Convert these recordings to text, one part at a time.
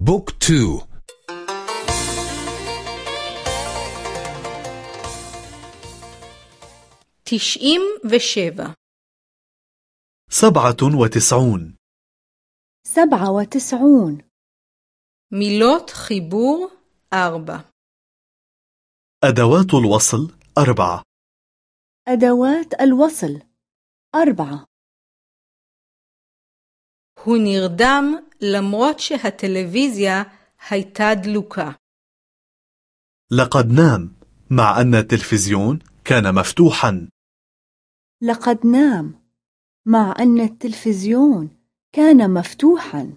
Book two. תשעים ושבע سبعة وتسعون. سبعة وتسعون. מילות חיבור ארבע أدوات الوصل أربعة. أدوات الوصل أربعة. הוא נרדם למרות שהטלוויזיה הייתה דלוקה. لقد نام مع أن التلفزيون كان مفتوحا لقد نام مع أن التلفزيون كان مفتوحا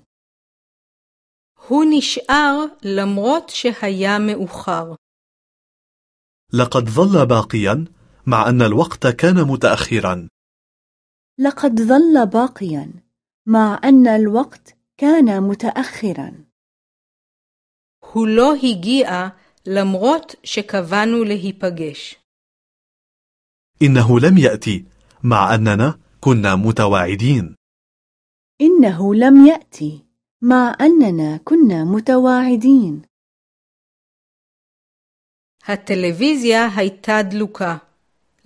הוא נשאר למרות שהיה מאוחר. لقد ظل باقيا مع أن الوقت كان متأخرا لقد ظل باقيا مع أن الوقت كان متأخرا הוא לא הגיע למרות שקבענו להיפגש. إنه لم يأتي مع أننا كنا متواعدين إنه لم يأتي مع أننا كنا متواعدين הטלוויזיה הייתה דלוקה.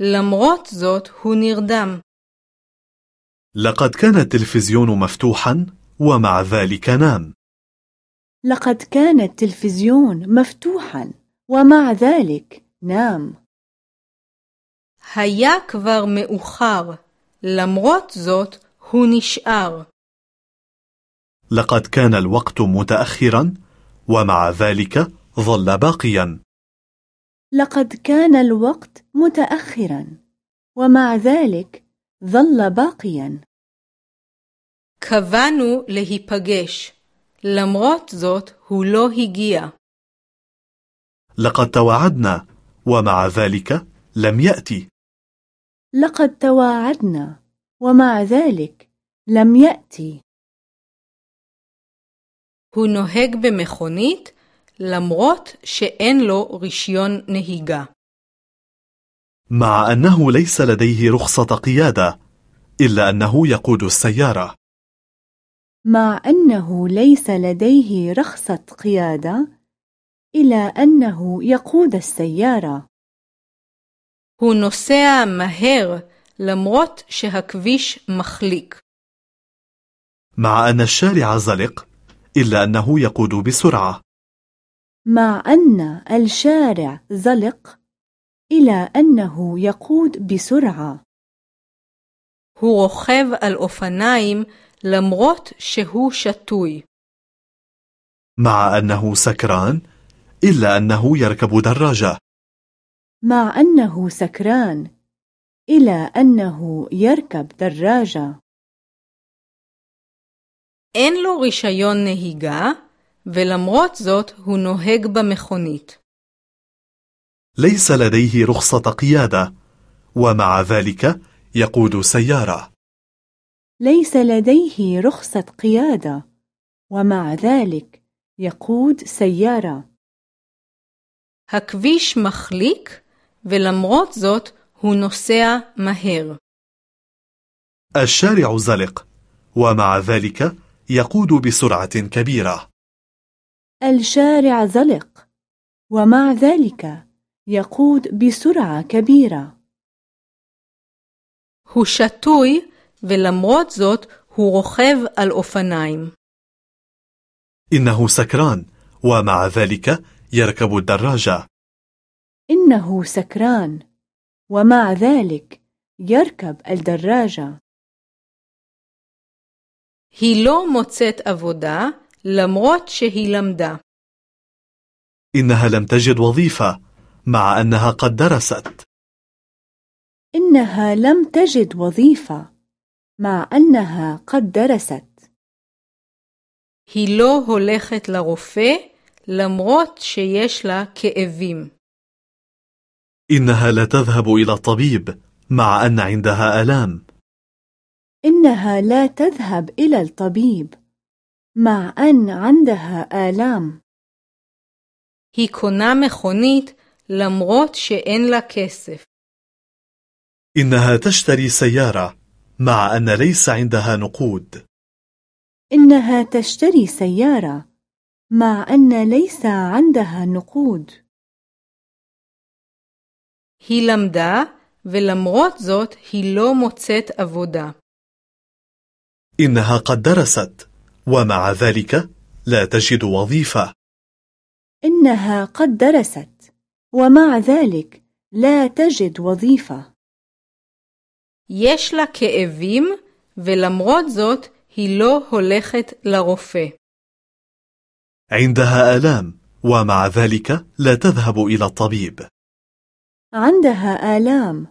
למרות זאת הוא נרדם. لقد كان التلفزيون مفتوحا ومع ذلك نام لقد كان التلفزيون مفتوحا ومع ذلك نام היה כבר מאוחר. למרות זאת הוא נשאר. لقد كان الوقت متأخرا ومع ذلك ظل باقيا لقد كان الوقت متأخرا ومع ذلك ظل باقيا קבענו להיפגש. למרות זאת הוא לא הגיע. لقد تواعدنا ومع ذلك لم يأتي لقد تواعدنا ومع ذلك لم يأتي הוא נוהג במכונית למרות שאין לו רישיון נהיגה. مع أنه ليس لديه رخصة قيادة إلا أنه يقود السيارة مع أنه ليس لديه رخصة قيادة إلى أنه يقود السيارة הוא נוסע מהר למרות שהכביש מחליק. مع أن الشارع زلق إلا أنه يقود بسرعة مع أن الشارع زلق إلى أنه يقود بسرعة הוא רוכב על אופניים למרות שהוא שתוי. مع أنه سكران إلا أنه يركب دراجة مع أنه سكران إلى أنه يركب دراجة אין לו רישיון נהיגה, ולמרות זאת הוא נוהג במכונית. ليس لديه رخصة قيادة ومع ذلك يقود سيارة ليس لديه رخصة قيادة ومع ذلك يقود سيارة הכביש מחליק, ולמרות זאת הוא נוסע מהר. الشارع زلق ومع ذلك يقود بسرعة كبيرة الشارع زلق ومع ذلك يقود بسرعة كبيرة הוא שתוי, ולמרות זאת הוא רוכב על אופניים. إنه سكران ومع ذلك يركب الدراجة إنه سكران ومع ذلك يركب الدراجة היא לא מוצאת עבודה, למרות שהיא למדה. إنها لم تجد وظيفة مع أنها قد درست إنها لم تجد وظيفة مع أنها قد درست היא לא הולכת לרופא, למרות שיש לה כאבים. إنها لا تذهب إلى الطبيب مع أن عندها آلام إنها لا تذهب إلى الطبيب مع أن عندها آلام היא קונה מכונית, למרות שאין לה כסף. إنها تشتري سيارة مع أن ليس عندها نقود إنها تشتري سيارة مع أن ليس عندها نقود היא למדה ולמרות זאת היא לא מוצאת עבודה. إنها قد درست ومع ذلك لا تجد وظيفة إنها قد درست ومع ذلك لا تجد وظيفة יש לה כאבים ולמרות זאת היא לא הולכת לרופא. عندها آلام ومع ذلك لا تذهب إلى الطبيب عندها آلام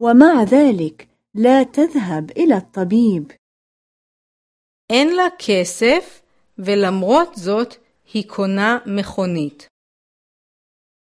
ومع ذلك لا تذهب إلى الطبيب אין לה כסף ולמרות זאת היא קונה מכונית.